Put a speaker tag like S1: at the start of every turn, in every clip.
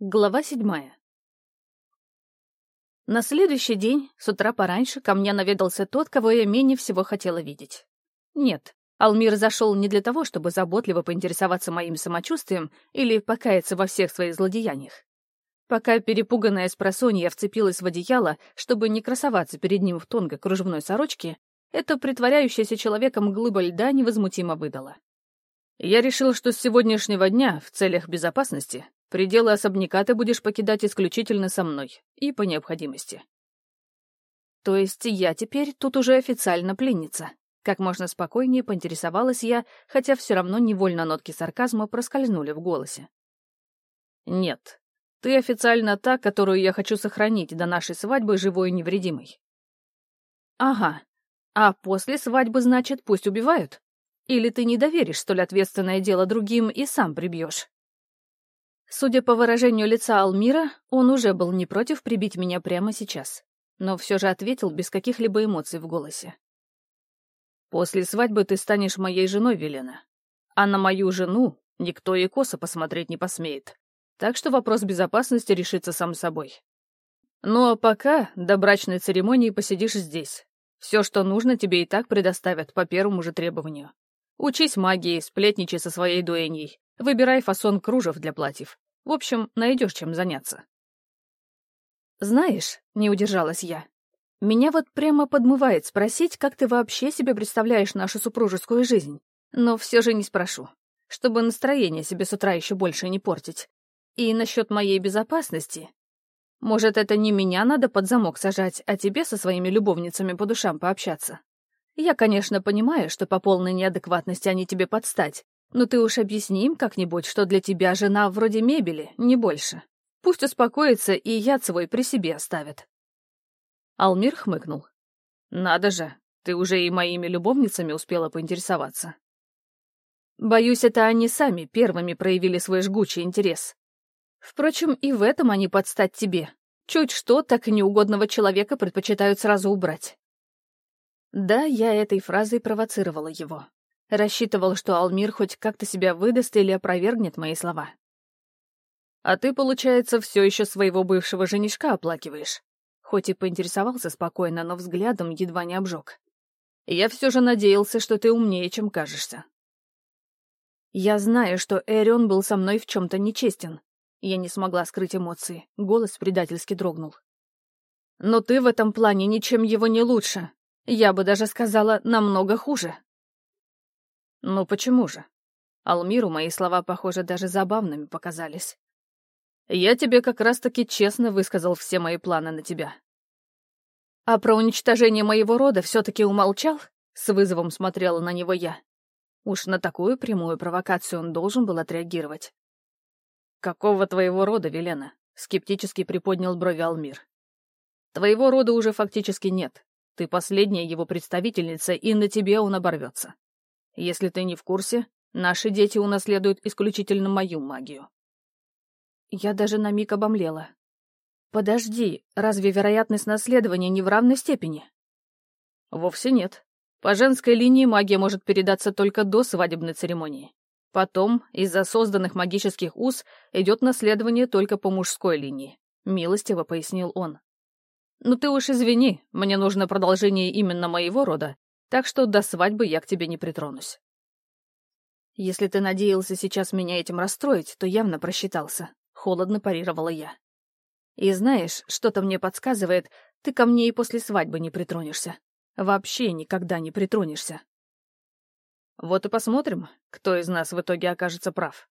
S1: Глава седьмая. На следующий день, с утра пораньше, ко мне наведался тот, кого я менее всего хотела видеть. Нет, Алмир зашел не для того, чтобы заботливо поинтересоваться моим самочувствием или покаяться во всех своих злодеяниях. Пока перепуганная спросонья вцепилась в одеяло, чтобы не красоваться перед ним в тонкой кружевной сорочке, эта притворяющаяся человеком глыба льда невозмутимо выдала. Я решил, что с сегодняшнего дня, в целях безопасности, Пределы особняка ты будешь покидать исключительно со мной и по необходимости. То есть я теперь тут уже официально пленница. Как можно спокойнее поинтересовалась я, хотя все равно невольно нотки сарказма проскользнули в голосе. Нет, ты официально та, которую я хочу сохранить до нашей свадьбы живой и невредимой. Ага. А после свадьбы, значит, пусть убивают? Или ты не доверишь столь ответственное дело другим и сам прибьешь? Судя по выражению лица Алмира, он уже был не против прибить меня прямо сейчас, но все же ответил без каких-либо эмоций в голосе. «После свадьбы ты станешь моей женой, Велена, а на мою жену никто и косо посмотреть не посмеет, так что вопрос безопасности решится сам собой. Ну а пока до брачной церемонии посидишь здесь. Все, что нужно, тебе и так предоставят по первому же требованию. Учись магии, сплетничай со своей дуэньей, Выбирай фасон кружев для платьев. В общем, найдешь чем заняться. Знаешь, не удержалась я, меня вот прямо подмывает спросить, как ты вообще себе представляешь нашу супружескую жизнь. Но все же не спрошу, чтобы настроение себе с утра еще больше не портить. И насчет моей безопасности. Может, это не меня надо под замок сажать, а тебе со своими любовницами по душам пообщаться? Я, конечно, понимаю, что по полной неадекватности они тебе подстать, ну ты уж объясни им как-нибудь, что для тебя жена вроде мебели, не больше. Пусть успокоится и яд свой при себе оставит. Алмир хмыкнул. Надо же, ты уже и моими любовницами успела поинтересоваться. Боюсь, это они сами первыми проявили свой жгучий интерес. Впрочем, и в этом они подстать тебе. Чуть что, так и неугодного человека предпочитают сразу убрать. Да, я этой фразой провоцировала его. Рассчитывал, что Алмир хоть как-то себя выдаст или опровергнет мои слова. «А ты, получается, все еще своего бывшего женишка оплакиваешь?» Хоть и поинтересовался спокойно, но взглядом едва не обжег. «Я все же надеялся, что ты умнее, чем кажешься». «Я знаю, что Эрион был со мной в чем-то нечестен». Я не смогла скрыть эмоции, голос предательски дрогнул. «Но ты в этом плане ничем его не лучше. Я бы даже сказала, намного хуже». Ну почему же? Алмиру мои слова, похоже, даже забавными показались. Я тебе как раз-таки честно высказал все мои планы на тебя. А про уничтожение моего рода все-таки умолчал? С вызовом смотрела на него я. Уж на такую прямую провокацию он должен был отреагировать. «Какого твоего рода, Велена?» — скептически приподнял брови Алмир. «Твоего рода уже фактически нет. Ты последняя его представительница, и на тебе он оборвется. Если ты не в курсе, наши дети унаследуют исключительно мою магию. Я даже на миг обомлела. Подожди, разве вероятность наследования не в равной степени? Вовсе нет. По женской линии магия может передаться только до свадебной церемонии. Потом, из-за созданных магических уз, идет наследование только по мужской линии, милостиво пояснил он. Ну ты уж извини, мне нужно продолжение именно моего рода, так что до свадьбы я к тебе не притронусь. Если ты надеялся сейчас меня этим расстроить, то явно просчитался. Холодно парировала я. И знаешь, что-то мне подсказывает, ты ко мне и после свадьбы не притронешься. Вообще никогда не притронешься. Вот и посмотрим, кто из нас в итоге окажется прав.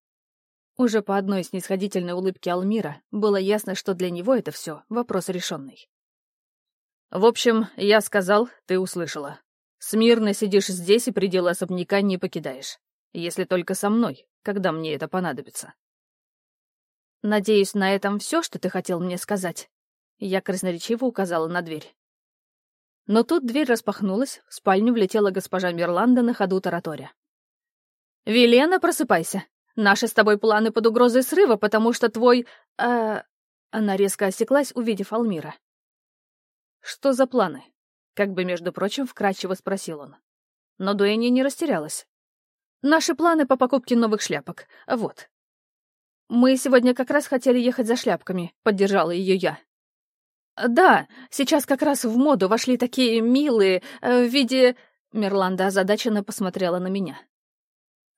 S1: Уже по одной снисходительной улыбке Алмира было ясно, что для него это все вопрос решенный. В общем, я сказал, ты услышала. Смирно сидишь здесь и пределы особняка не покидаешь. Если только со мной, когда мне это понадобится. Надеюсь, на этом все, что ты хотел мне сказать. Я красноречиво указала на дверь. Но тут дверь распахнулась, в спальню влетела госпожа Мирланда на ходу тараторя. «Велена, просыпайся. Наши с тобой планы под угрозой срыва, потому что твой... Э...» Она резко осеклась, увидев Алмира. «Что за планы?» Как бы, между прочим, вкратчиво спросил он. Но Дуэнни не растерялась. «Наши планы по покупке новых шляпок. Вот». Мы сегодня как раз хотели ехать за шляпками», — поддержала ее я. «Да, сейчас как раз в моду вошли такие милые, э, в виде...» Мерланда озадаченно посмотрела на меня.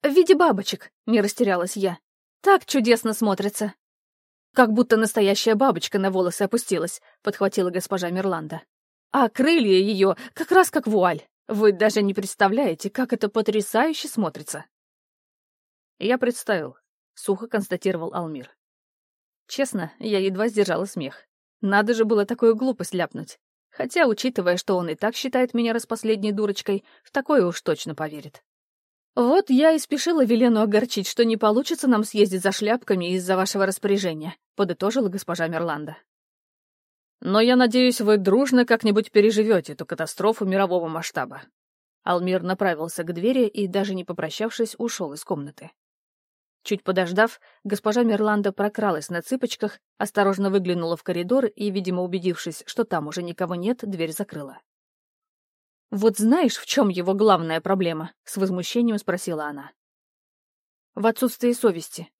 S1: «В виде бабочек», — не растерялась я. «Так чудесно смотрится». «Как будто настоящая бабочка на волосы опустилась», — подхватила госпожа Мерланда. «А крылья ее как раз как вуаль. Вы даже не представляете, как это потрясающе смотрится». «Я представил», — сухо констатировал Алмир. Честно, я едва сдержала смех. Надо же было такую глупость ляпнуть. Хотя, учитывая, что он и так считает меня распоследней дурочкой, в такое уж точно поверит. Вот я и спешила Велену огорчить, что не получится нам съездить за шляпками из-за вашего распоряжения, подытожила госпожа Мерланда. Но я надеюсь, вы дружно как-нибудь переживете эту катастрофу мирового масштаба. Алмир направился к двери и, даже не попрощавшись, ушел из комнаты. Чуть подождав, госпожа Мерланда прокралась на цыпочках, осторожно выглянула в коридор и, видимо, убедившись, что там уже никого нет, дверь закрыла. «Вот знаешь, в чем его главная проблема?» — с возмущением спросила она. «В отсутствии совести».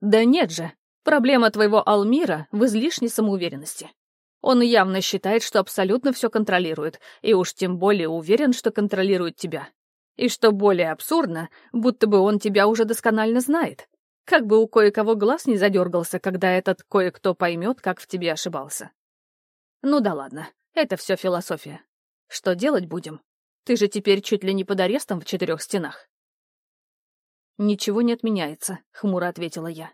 S1: «Да нет же, проблема твоего Алмира в излишней самоуверенности. Он явно считает, что абсолютно все контролирует, и уж тем более уверен, что контролирует тебя. И что более абсурдно, будто бы он тебя уже досконально знает. Как бы у кое-кого глаз не задергался, когда этот кое-кто поймет, как в тебе ошибался. Ну да ладно, это все философия. Что делать будем? Ты же теперь чуть ли не под арестом в четырех стенах. Ничего не отменяется, хмуро ответила я.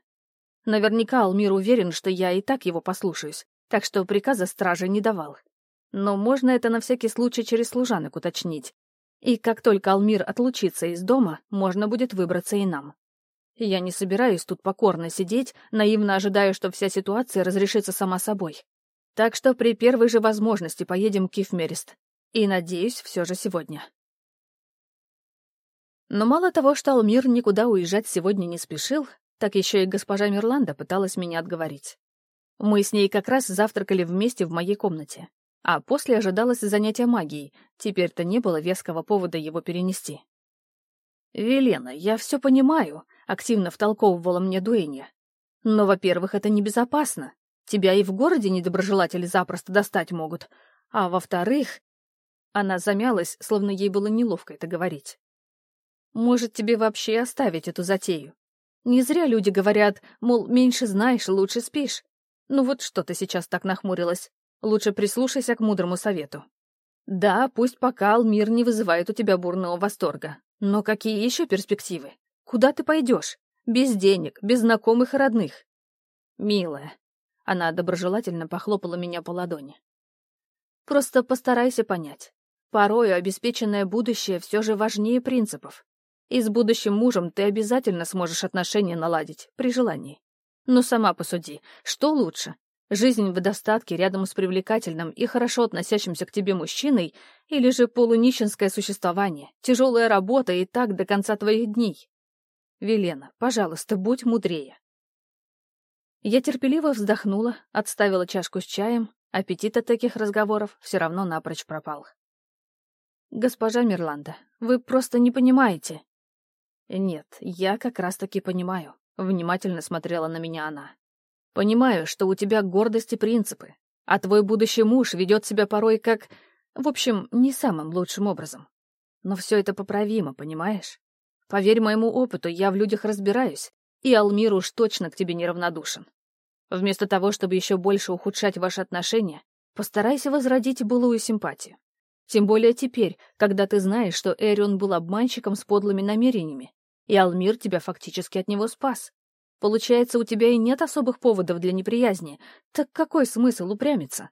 S1: Наверняка Алмир уверен, что я и так его послушаюсь, так что приказа стражи не давал. Но можно это на всякий случай через служанок уточнить, и как только Алмир отлучится из дома, можно будет выбраться и нам. Я не собираюсь тут покорно сидеть, наивно ожидая, что вся ситуация разрешится сама собой. Так что при первой же возможности поедем к Кифмерист. И, надеюсь, все же сегодня. Но мало того, что Алмир никуда уезжать сегодня не спешил, так еще и госпожа Мирланда пыталась меня отговорить. Мы с ней как раз завтракали вместе в моей комнате. А после ожидалось занятие магией, теперь-то не было веского повода его перенести. «Велена, я все понимаю», — активно втолковывала мне Дуэнья. «Но, во-первых, это небезопасно. Тебя и в городе недоброжелатели запросто достать могут. А во-вторых...» Она замялась, словно ей было неловко это говорить. «Может, тебе вообще оставить эту затею? Не зря люди говорят, мол, меньше знаешь, лучше спишь. Ну вот что ты сейчас так нахмурилась? Лучше прислушайся к мудрому совету. Да, пусть пока Алмир не вызывает у тебя бурного восторга. Но какие еще перспективы? Куда ты пойдешь? Без денег, без знакомых и родных. Милая. Она доброжелательно похлопала меня по ладони. Просто постарайся понять. Порою обеспеченное будущее все же важнее принципов. И с будущим мужем ты обязательно сможешь отношения наладить, при желании. Но сама посуди, что лучше, Жизнь в достатке рядом с привлекательным и хорошо относящимся к тебе мужчиной или же полунищенское существование, тяжелая работа и так до конца твоих дней. Велена, пожалуйста, будь мудрее. Я терпеливо вздохнула, отставила чашку с чаем, аппетит от таких разговоров все равно напрочь пропал. «Госпожа Мирланда, вы просто не понимаете». «Нет, я как раз-таки понимаю», — внимательно смотрела на меня она. Понимаю, что у тебя гордость и принципы, а твой будущий муж ведет себя порой как... В общем, не самым лучшим образом. Но все это поправимо, понимаешь? Поверь моему опыту, я в людях разбираюсь, и Алмир уж точно к тебе неравнодушен. Вместо того, чтобы еще больше ухудшать ваши отношения, постарайся возродить былую симпатию. Тем более теперь, когда ты знаешь, что Эрион был обманщиком с подлыми намерениями, и Алмир тебя фактически от него спас. Получается, у тебя и нет особых поводов для неприязни. Так какой смысл упрямиться?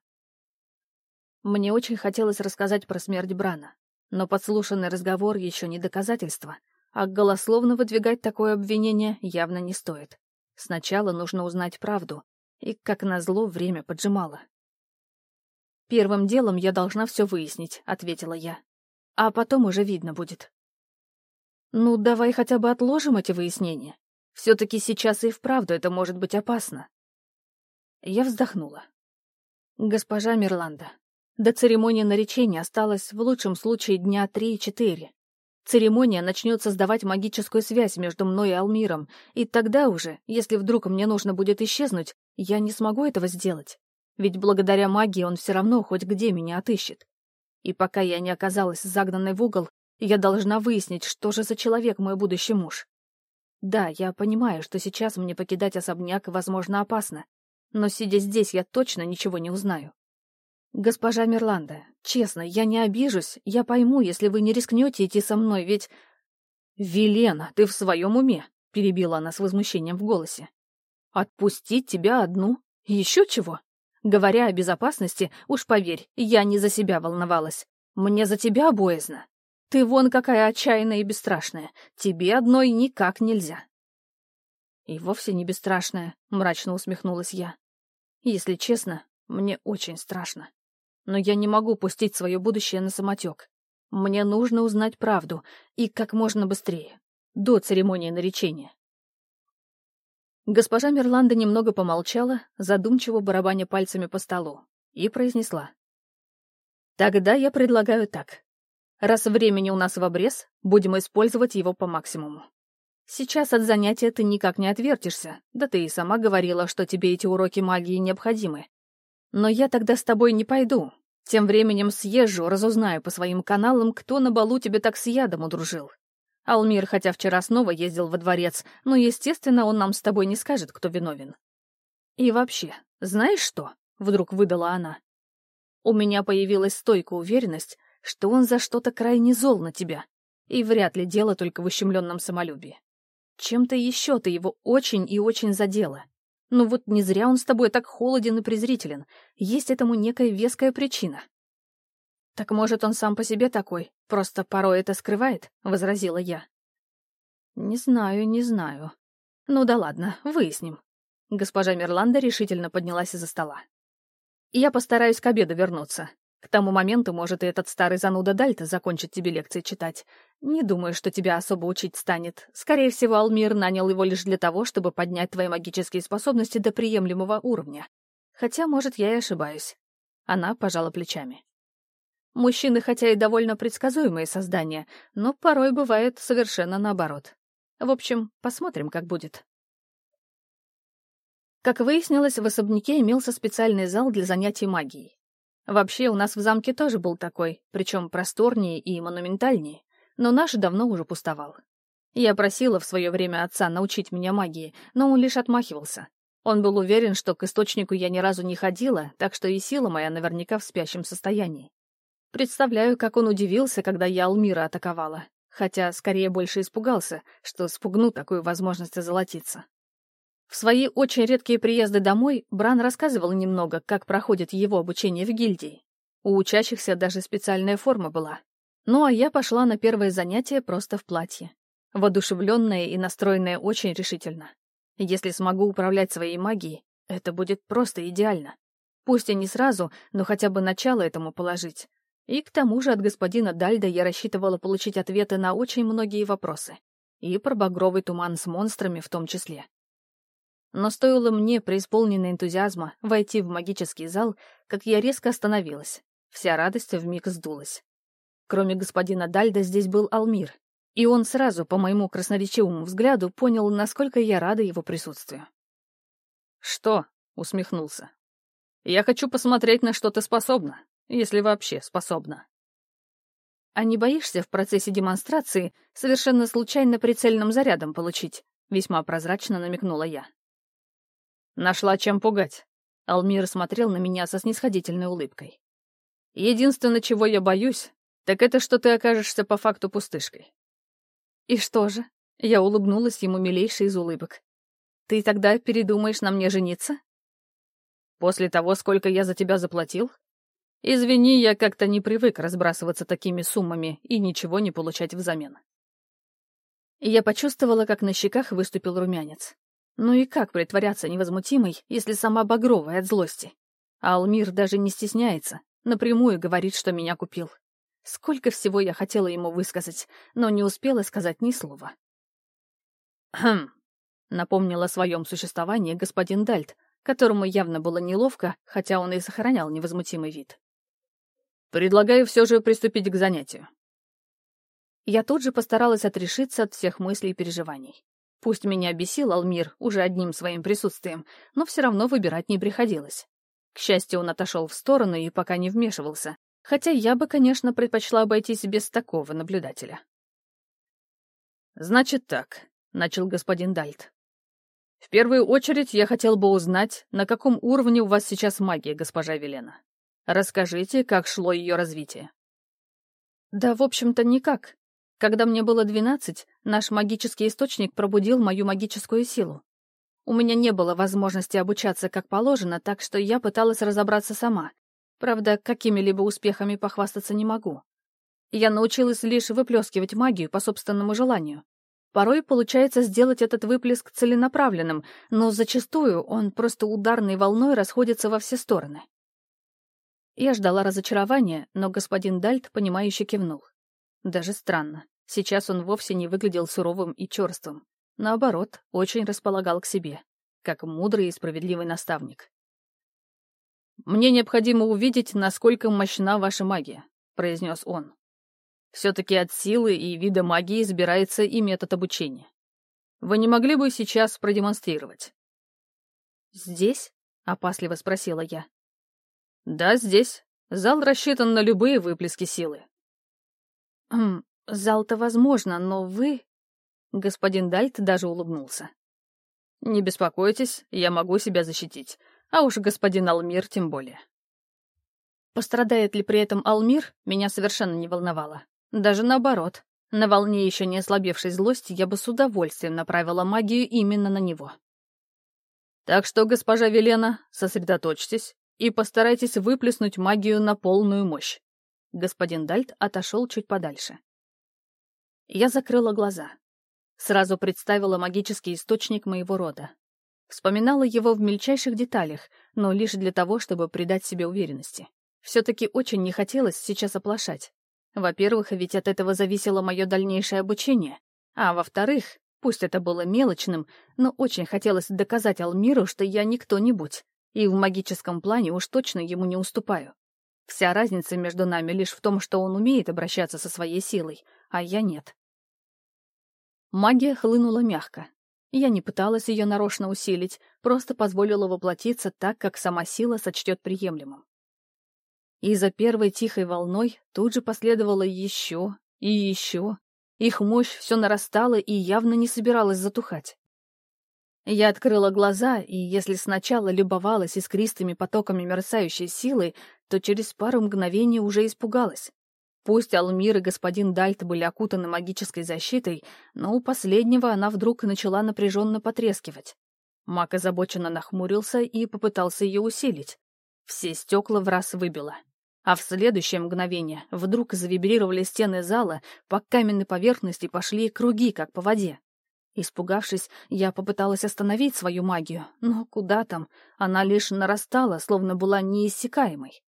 S1: Мне очень хотелось рассказать про смерть Брана, но подслушанный разговор еще не доказательство, а голословно выдвигать такое обвинение явно не стоит. Сначала нужно узнать правду, и, как назло, время поджимало. «Первым делом я должна все выяснить», — ответила я. «А потом уже видно будет». «Ну, давай хотя бы отложим эти выяснения. Все-таки сейчас и вправду это может быть опасно. Я вздохнула. Госпожа Мирланда, до церемонии наречения осталось в лучшем случае дня три-четыре. Церемония начнет создавать магическую связь между мной и Алмиром, и тогда уже, если вдруг мне нужно будет исчезнуть, я не смогу этого сделать. Ведь благодаря магии он все равно хоть где меня отыщет. И пока я не оказалась загнанной в угол, я должна выяснить, что же за человек мой будущий муж. Да, я понимаю, что сейчас мне покидать особняк, возможно, опасно, но сидя здесь, я точно ничего не узнаю. «Госпожа Мирланда, честно, я не обижусь, я пойму, если вы не рискнете идти со мной, ведь...» «Велена, ты в своем уме?» — перебила она с возмущением в голосе. «Отпустить тебя одну? Еще чего? Говоря о безопасности, уж поверь, я не за себя волновалась. Мне за тебя боязно. Ты вон какая отчаянная и бесстрашная. Тебе одной никак нельзя». «И вовсе не бесстрашная», — мрачно усмехнулась я. «Если честно, мне очень страшно. Но я не могу пустить свое будущее на самотек. Мне нужно узнать правду, и как можно быстрее, до церемонии наречения. Госпожа Мерланда немного помолчала, задумчиво барабаня пальцами по столу, и произнесла. «Тогда я предлагаю так. Раз времени у нас в обрез, будем использовать его по максимуму. Сейчас от занятия ты никак не отвертишься, да ты и сама говорила, что тебе эти уроки магии необходимы. Но я тогда с тобой не пойду. Тем временем съезжу, разузнаю по своим каналам, кто на балу тебе так с ядом удружил. Алмир, хотя вчера снова ездил во дворец, но, естественно, он нам с тобой не скажет, кто виновен. И вообще, знаешь что? Вдруг выдала она. У меня появилась стойкая уверенность, что он за что-то крайне зол на тебя. И вряд ли дело только в ущемленном самолюбии. Чем-то еще ты его очень и очень задела. Ну вот не зря он с тобой так холоден и презрителен. Есть этому некая веская причина. «Так, может, он сам по себе такой, просто порой это скрывает?» — возразила я. «Не знаю, не знаю. Ну да ладно, выясним». Госпожа Мерланда решительно поднялась из-за стола. «Я постараюсь к обеду вернуться. К тому моменту, может, и этот старый зануда Дальта закончит тебе лекции читать. Не думаю, что тебя особо учить станет. Скорее всего, Алмир нанял его лишь для того, чтобы поднять твои магические способности до приемлемого уровня. Хотя, может, я и ошибаюсь. Она пожала плечами. Мужчины, хотя и довольно предсказуемые создания, но порой бывает совершенно наоборот. В общем, посмотрим, как будет. Как выяснилось, в особняке имелся специальный зал для занятий магией. Вообще, у нас в замке тоже был такой, причем просторнее и монументальнее, но наш давно уже пустовал. Я просила в свое время отца научить меня магии, но он лишь отмахивался. Он был уверен, что к источнику я ни разу не ходила, так что и сила моя наверняка в спящем состоянии. Представляю, как он удивился, когда я Алмира атаковала, хотя скорее больше испугался, что спугну такую возможность озолотиться. В свои очень редкие приезды домой Бран рассказывал немного, как проходит его обучение в гильдии. У учащихся даже специальная форма была. Ну а я пошла на первое занятие просто в платье. Воодушевленная и настроенная очень решительно. Если смогу управлять своей магией, это будет просто идеально. Пусть и не сразу, но хотя бы начало этому положить. И к тому же от господина Дальда я рассчитывала получить ответы на очень многие вопросы. И про багровый туман с монстрами в том числе. Но стоило мне, преисполненной энтузиазма, войти в магический зал, как я резко остановилась. Вся радость вмиг сдулась. Кроме господина Дальда здесь был Алмир, и он сразу, по моему красноречивому взгляду, понял, насколько я рада его присутствию. «Что?» — усмехнулся. «Я хочу посмотреть, на что ты способна, если вообще способна». «А не боишься в процессе демонстрации совершенно случайно прицельным зарядом получить?» — весьма прозрачно намекнула я. Нашла чем пугать. Алмир смотрел на меня со снисходительной улыбкой. Единственное, чего я боюсь, так это, что ты окажешься по факту пустышкой. И что же? Я улыбнулась ему милейшей из улыбок. Ты тогда передумаешь на мне жениться? После того, сколько я за тебя заплатил? Извини, я как-то не привык разбрасываться такими суммами и ничего не получать взамен. Я почувствовала, как на щеках выступил румянец. Ну и как притворяться невозмутимой, если сама багровая от злости? А Алмир даже не стесняется, напрямую говорит, что меня купил. Сколько всего я хотела ему высказать, но не успела сказать ни слова. «Хм», — напомнил о своем существовании господин Дальт, которому явно было неловко, хотя он и сохранял невозмутимый вид. «Предлагаю все же приступить к занятию. Я тут же постаралась отрешиться от всех мыслей и переживаний. Пусть меня бесил Алмир уже одним своим присутствием, но все равно выбирать не приходилось. К счастью, он отошел в сторону и пока не вмешивался, хотя я бы, конечно, предпочла обойтись без такого наблюдателя.
S2: «Значит так», — начал господин Дальт. «В первую очередь я хотел бы узнать, на каком уровне у вас сейчас магия, госпожа Велена. Расскажите, как шло ее развитие».
S1: «Да, в общем-то, никак. Когда мне было двенадцать, наш магический источник пробудил мою магическую силу. У меня не было возможности обучаться как положено, так что я пыталась разобраться сама. Правда, какими-либо успехами похвастаться не могу. Я научилась лишь выплескивать магию по собственному желанию. Порой получается сделать этот выплеск целенаправленным, но зачастую он просто ударной волной расходится во все стороны. Я ждала разочарования, но господин Дальт, понимающе кивнул. Даже странно. Сейчас он вовсе не выглядел суровым и черствым. Наоборот, очень располагал к себе, как мудрый и справедливый наставник.
S2: «Мне необходимо увидеть, насколько мощна ваша магия», — произнес он. «Все-таки от силы и вида магии избирается и метод обучения. Вы не могли бы сейчас продемонстрировать?»
S1: «Здесь?» — опасливо спросила я.
S2: «Да, здесь. Зал рассчитан на любые выплески силы».
S1: «Хм, зал-то возможно, но вы...» Господин Дальт даже улыбнулся.
S2: «Не беспокойтесь, я могу себя защитить. А уж господин Алмир тем более».
S1: Пострадает ли при этом Алмир, меня совершенно не волновало. Даже наоборот. На волне еще не ослабевшей злости я бы с удовольствием направила магию именно на него.
S2: Так что, госпожа Велена, сосредоточьтесь и постарайтесь выплеснуть магию на полную мощь.
S1: Господин Дальт отошел чуть подальше. Я закрыла глаза. Сразу представила магический источник моего рода. Вспоминала его в мельчайших деталях, но лишь для того, чтобы придать себе уверенности. Все-таки очень не хотелось сейчас оплошать. Во-первых, ведь от этого зависело мое дальнейшее обучение. А во-вторых, пусть это было мелочным, но очень хотелось доказать Алмиру, что я не кто-нибудь, и в магическом плане уж точно ему не уступаю. Вся разница между нами лишь в том, что он умеет обращаться со своей силой, а я нет. Магия хлынула мягко. Я не пыталась ее нарочно усилить, просто позволила воплотиться так, как сама сила сочтет приемлемым. И за первой тихой волной тут же последовало еще и еще. Их мощь все нарастала и явно не собиралась затухать. Я открыла глаза, и если сначала любовалась искристыми потоками мерцающей силы, то через пару мгновений уже испугалась. Пусть Алмир и господин Дальт были окутаны магической защитой, но у последнего она вдруг начала напряженно потрескивать. Маг озабоченно нахмурился и попытался ее усилить. Все стекла в раз выбило. А в следующее мгновение вдруг завибрировали стены зала, по каменной поверхности пошли круги, как по воде. Испугавшись, я попыталась остановить свою магию, но куда там, она лишь нарастала, словно была неиссякаемой.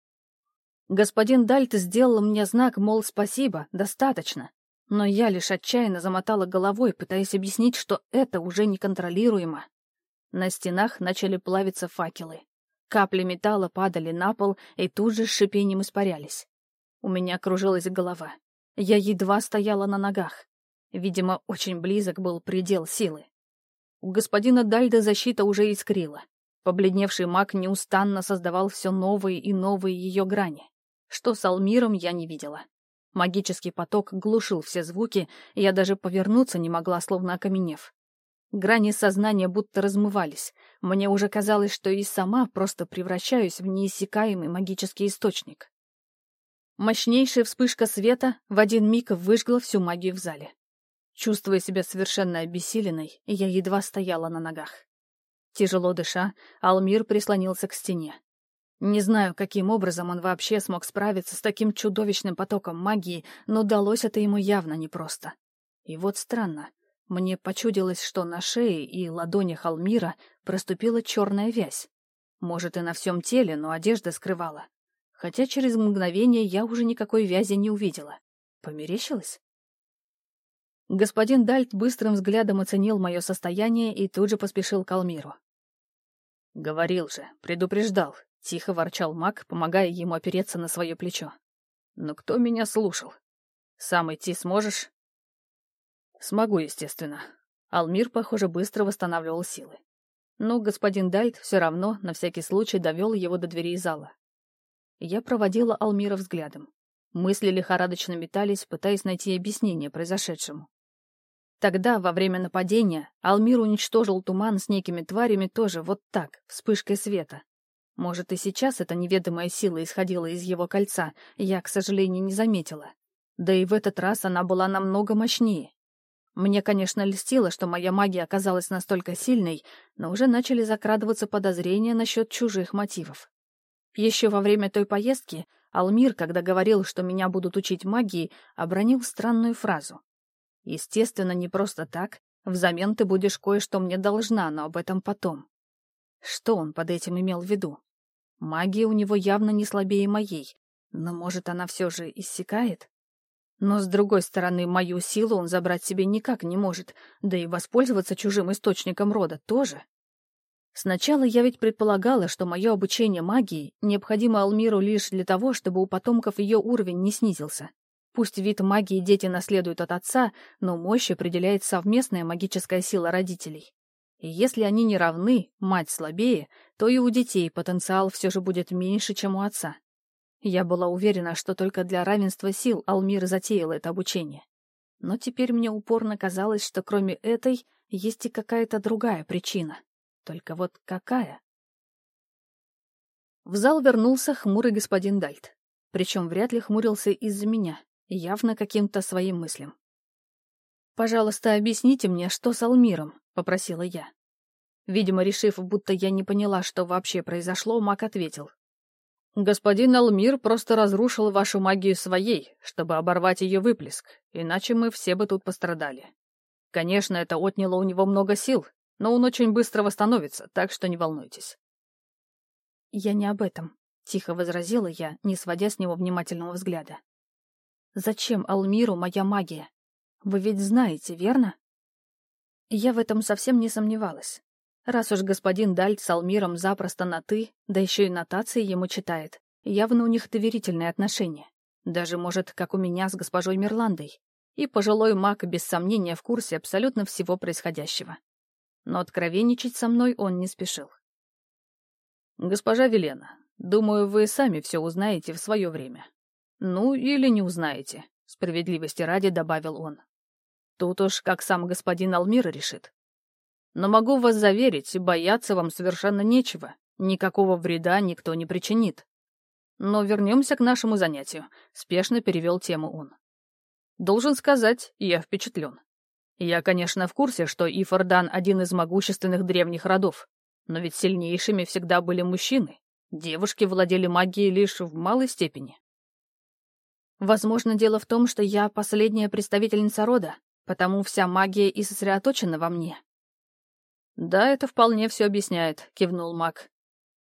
S1: Господин Дальт сделал мне знак, мол, спасибо, достаточно. Но я лишь отчаянно замотала головой, пытаясь объяснить, что это уже неконтролируемо. На стенах начали плавиться факелы. Капли металла падали на пол и тут же с шипением испарялись. У меня кружилась голова. Я едва стояла на ногах. Видимо, очень близок был предел силы. У господина Дальда защита уже искрила. Побледневший маг неустанно создавал все новые и новые ее грани. Что с Алмиром, я не видела. Магический поток глушил все звуки, и я даже повернуться не могла, словно окаменев. Грани сознания будто размывались. Мне уже казалось, что и сама просто превращаюсь в неиссякаемый магический источник. Мощнейшая вспышка света в один миг выжгла всю магию в зале. Чувствуя себя совершенно обессиленной, я едва стояла на ногах. Тяжело дыша, Алмир прислонился к стене. Не знаю, каким образом он вообще смог справиться с таким чудовищным потоком магии, но далось это ему явно непросто. И вот странно. Мне почудилось, что на шее и ладонях Алмира проступила черная вязь. Может, и на всем теле, но одежда скрывала. Хотя через мгновение я уже никакой вязи не увидела. Померещилась? Господин Дальт быстрым взглядом оценил мое состояние и тут же поспешил к Алмиру.
S2: «Говорил же, предупреждал», — тихо ворчал маг, помогая ему опереться на свое плечо. «Но кто меня слушал? Сам идти сможешь? Смогу, естественно. Алмир, похоже, быстро восстанавливал силы. Но господин Дальт все равно на всякий случай довел его до дверей зала. Я проводила Алмира взглядом. Мысли лихорадочно метались, пытаясь найти объяснение произошедшему. Тогда, во время нападения, Алмир уничтожил туман с некими тварями тоже вот так, вспышкой света. Может, и сейчас эта неведомая сила исходила из его кольца, я, к сожалению, не заметила. Да и в этот раз она была намного мощнее. Мне, конечно, льстило, что моя магия оказалась настолько сильной, но уже начали закрадываться подозрения насчет чужих мотивов. Еще во время той поездки Алмир, когда говорил, что меня будут учить магии, обронил странную фразу. Естественно, не просто так. Взамен ты будешь кое-что мне должна, но об этом потом. Что он под этим имел в виду? Магия у него явно не слабее моей, но, может, она все же иссякает? Но, с другой стороны, мою силу он забрать себе никак не может, да и воспользоваться чужим источником рода тоже. Сначала я ведь предполагала, что мое обучение магии необходимо Алмиру лишь для того, чтобы у потомков ее уровень не снизился. Пусть вид магии дети наследуют от отца, но мощь определяет совместная магическая сила родителей. И если они не равны, мать слабее, то и у детей потенциал все же будет меньше, чем у отца. Я была уверена, что только для равенства сил Алмир затеял это обучение. Но теперь мне упорно казалось, что кроме этой есть и какая-то другая причина. Только вот какая? В зал вернулся хмурый господин Дальт. Причем вряд ли хмурился из-за меня явно каким-то своим мыслям. «Пожалуйста, объясните мне, что с Алмиром», — попросила я. Видимо, решив, будто я не поняла, что вообще произошло, Мак ответил. «Господин Алмир просто разрушил вашу магию своей, чтобы оборвать ее выплеск, иначе мы все бы тут пострадали. Конечно, это отняло у него много сил, но он очень быстро восстановится, так что не волнуйтесь». «Я не об этом», — тихо возразила я, не сводя с него внимательного взгляда. Зачем Алмиру моя магия? Вы ведь знаете, верно? Я в этом совсем не сомневалась. Раз уж господин Дальт с Алмиром запросто на «ты», да еще и нотации ему читает, явно у них доверительные отношения. Даже, может, как у меня с госпожой Мирландой. И пожилой маг без сомнения в курсе абсолютно всего происходящего. Но откровенничать со мной он не спешил. «Госпожа Велена, думаю, вы сами все узнаете в свое время. «Ну, или не узнаете», — справедливости ради добавил он. «Тут уж как сам господин Алмир решит. Но могу вас заверить, бояться вам совершенно нечего, никакого вреда никто не причинит. Но вернемся к нашему занятию», — спешно перевел тему он. «Должен сказать, я впечатлен. Я, конечно, в курсе, что Ифордан — один из могущественных древних родов, но ведь сильнейшими всегда были мужчины. Девушки владели магией лишь в малой степени. Возможно, дело в том, что я последняя представительница рода, потому вся магия и сосредоточена во мне. «Да, это вполне все объясняет», — кивнул маг.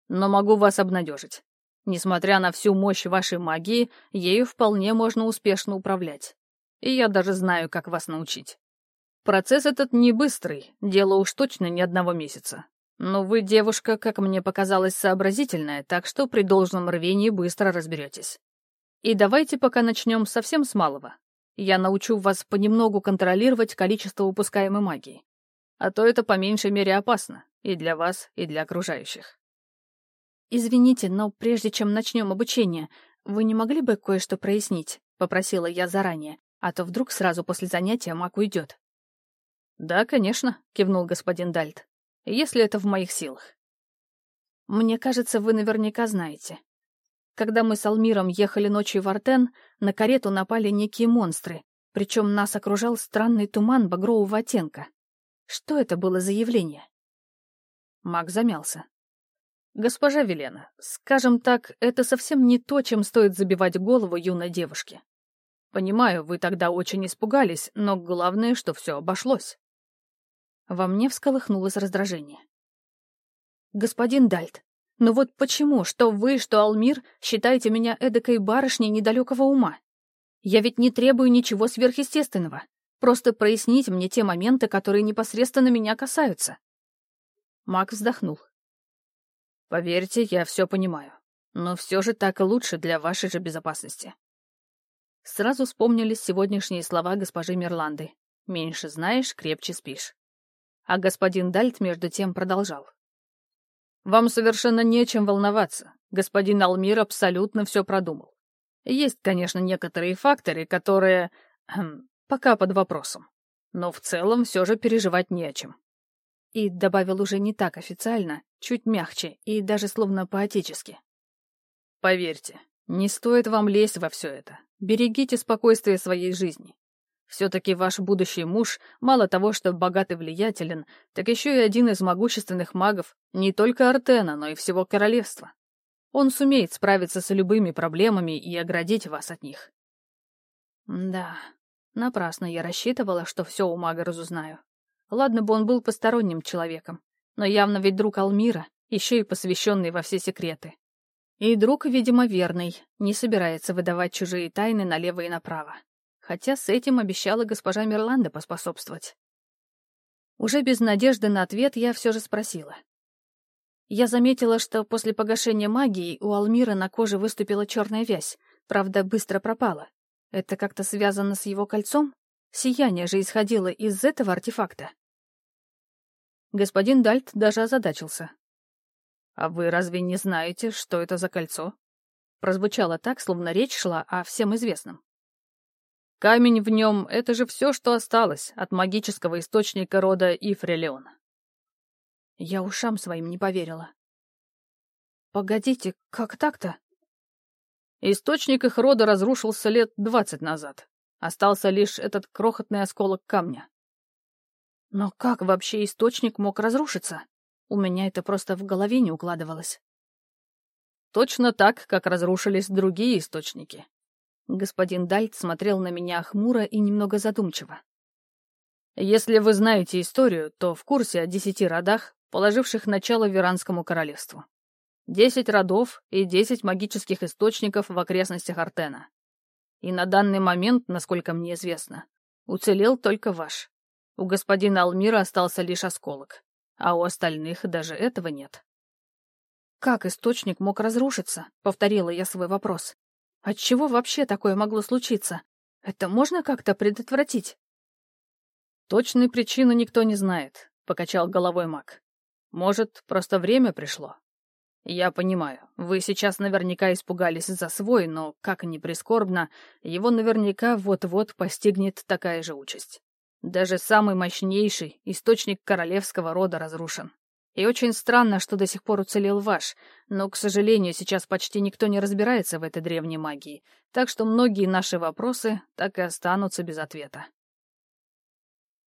S2: «Но могу вас обнадежить. Несмотря на всю мощь вашей магии, ею вполне можно успешно управлять. И я даже знаю, как вас научить. Процесс этот не быстрый, дело уж точно не одного месяца. Но вы девушка, как мне показалось, сообразительная, так что при должном рвении быстро разберетесь. И давайте пока начнем совсем с малого. Я научу вас понемногу контролировать количество выпускаемой магии. А то это по меньшей мере опасно и для вас, и для окружающих. «Извините, но прежде чем начнем обучение, вы не могли бы кое-что прояснить?» — попросила я заранее, а то вдруг сразу после занятия маг уйдет. «Да, конечно», — кивнул господин Дальт, — «если это в моих силах». «Мне кажется, вы наверняка знаете. Когда мы с Алмиром ехали ночью в Артен, на карету напали некие монстры, причем нас окружал странный туман багрового оттенка. Что это было за явление? Маг замялся. «Госпожа Велена, скажем так, это совсем не то, чем стоит забивать голову юной девушке. Понимаю, вы тогда очень испугались, но главное, что все обошлось». Во мне всколыхнулось раздражение. «Господин Дальт, но вот почему, что вы, что Алмир, считаете меня эдакой барышней недалекого ума? Я ведь не требую ничего сверхъестественного. Просто проясните мне те моменты, которые непосредственно меня касаются. Мак вздохнул. Поверьте, я все понимаю. Но все же так и лучше для вашей же безопасности. Сразу вспомнились сегодняшние слова госпожи Мерланды.
S1: Меньше знаешь, крепче спишь. А господин Дальт между тем продолжал. Вам совершенно нечем волноваться. Господин Алмир абсолютно все продумал. Есть, конечно, некоторые факторы, которые... Хм, пока под вопросом. Но в целом все же переживать не о чем. И добавил уже не так официально, чуть мягче и даже словно поотечески. Поверьте, не стоит вам лезть во все это. Берегите спокойствие своей жизни. Все-таки ваш будущий муж мало того, что богат и влиятелен, так еще и один из могущественных магов не только Артена, но и всего королевства. Он сумеет справиться с любыми проблемами и оградить вас от них. Да, напрасно я рассчитывала, что все у мага разузнаю. Ладно бы он был посторонним человеком, но явно ведь друг Алмира, еще и посвященный во все секреты. И друг, видимо, верный, не собирается выдавать чужие тайны налево и направо хотя с этим обещала госпожа Мирланда поспособствовать. Уже без надежды на ответ я все же спросила. Я заметила, что после погашения магии у Алмира на коже выступила черная вязь, правда, быстро пропала. Это как-то связано с его кольцом? Сияние же исходило из этого артефакта. Господин Дальт даже озадачился. «А вы разве не знаете, что это за кольцо?» Прозвучало так, словно речь шла о всем известном. Камень в нем — это же все, что осталось от магического источника рода Ифрелион. Я ушам своим не поверила. Погодите, как так-то? Источник их рода разрушился лет двадцать назад. Остался лишь этот крохотный осколок камня. Но как вообще источник мог разрушиться? У меня это просто в голове не укладывалось. Точно так, как разрушились другие источники. Господин Дальт смотрел на меня хмуро и немного задумчиво. «Если вы знаете историю, то в курсе о десяти родах, положивших начало Веранскому королевству. Десять родов и десять магических источников в окрестностях Артена. И на данный момент, насколько мне известно, уцелел только ваш. У господина Алмира остался лишь осколок, а у остальных даже этого нет». «Как источник мог разрушиться?» — повторила я свой вопрос. Отчего вообще такое могло случиться? Это можно как-то предотвратить? Точной причины никто не знает, покачал головой маг. Может, просто время пришло? Я понимаю, вы сейчас наверняка испугались за свой, но, как ни прискорбно, его наверняка вот-вот постигнет такая же участь. Даже самый мощнейший источник королевского рода разрушен. И очень странно, что до сих пор уцелел ваш, но, к сожалению, сейчас почти никто не разбирается в этой древней магии, так что многие наши вопросы так и останутся без ответа.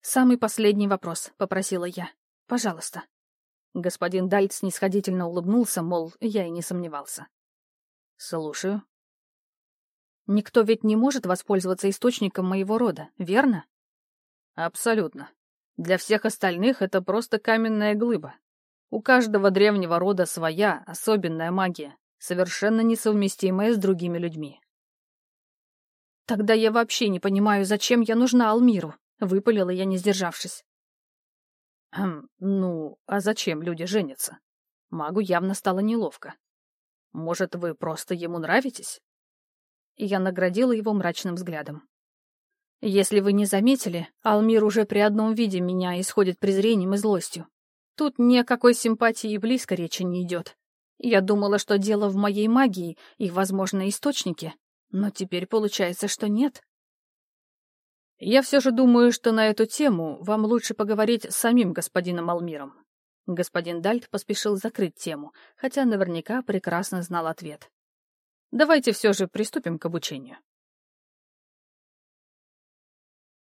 S1: «Самый последний вопрос», — попросила я. «Пожалуйста». Господин Дальт снисходительно улыбнулся, мол, я и не сомневался. «Слушаю». «Никто ведь не может воспользоваться источником моего рода, верно?» «Абсолютно. Для всех остальных это просто каменная глыба, у каждого древнего рода своя, особенная магия, совершенно несовместимая с другими людьми. «Тогда я вообще не понимаю, зачем я нужна Алмиру», — выпалила я, не сдержавшись. «Хм, ну, а зачем люди женятся?» Магу явно стало неловко. «Может, вы просто ему нравитесь?» Я наградила его мрачным взглядом. «Если вы не заметили, Алмир уже при одном виде меня исходит презрением и злостью. Тут ни о какой симпатии и близко речи не идет. Я думала, что дело в моей магии и, возможно, источнике, но теперь получается, что нет. Я все же думаю, что на эту тему вам лучше поговорить с самим господином Алмиром. Господин Дальт поспешил закрыть тему, хотя наверняка прекрасно знал ответ. Давайте все же приступим к обучению.